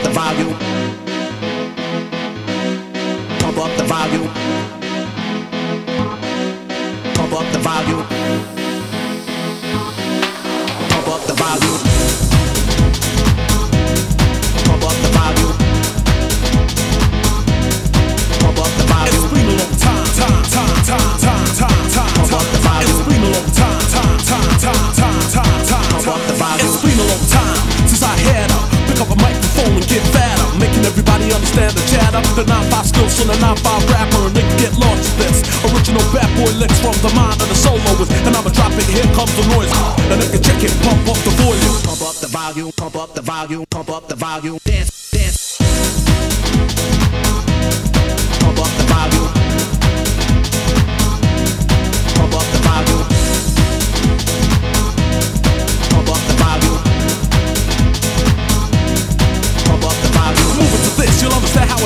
up the volume. Pump up the volume. Pump up the volume. Pump up the volume. The chatter. The 9-5 skills on the 9-5 rapper, and can get lost with this. Original bad boy licks from the mind of the soloist, and I'ma drop it. Here comes the noise, and they can check it, pump up the volume. Pump up the volume, pump up the volume, pump up the volume, dance,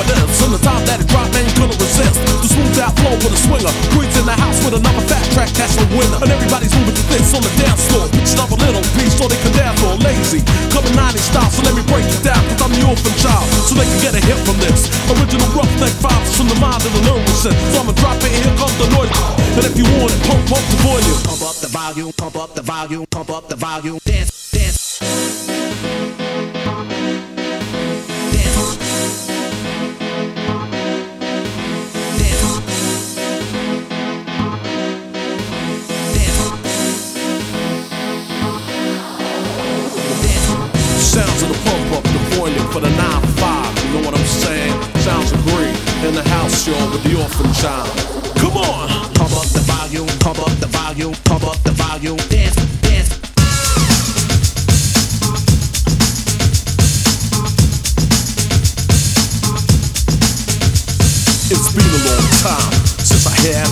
how the time that it dropped, man, you couldn't resist. The smooth out flow with a swinger. Greens in the house with another fat track, that's a winner. And everybody's moving to this on the dance floor. Pitching up a little piece so they can dance all lazy. Coming 90 style, so let me break it down, cause I'm the orphan child. So they can get a hit from this. Original roughneck vibes from the mind of the lyricist. So I'ma drop it, here comes the noise. And if you want it, pump up the volume. Pump up the volume, pump up the volume, pump up the volume, dance. For the 9-5. You know what I'm saying? Sounds great in the house, y'all, with the orphan child. Come on! Pump up the volume, pump up the volume, pump up the volume, dance, dance. It's been a long time had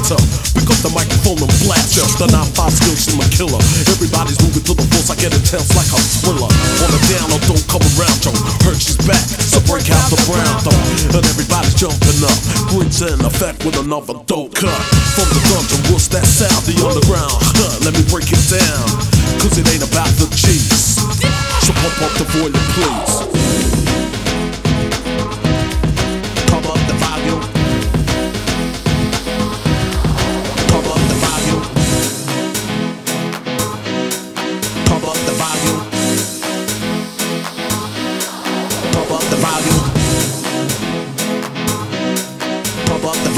pick up the microphone and blast just the 9-5 skills in a killer. Everybody's moving to the force, I get intense like a thriller. On the down, or don't come around, yo. Hurt she's back, so break out the brown though. And everybody's jumping up. Grins in effect with another dope cut. From the dungeon, what's that sound? The underground, huh, let me break it down. Cause it ain't about the G's. So pump up the volume, please.